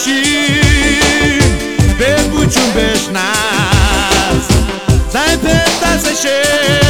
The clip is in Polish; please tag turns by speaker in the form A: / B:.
A: sobishi Pe ta să șeri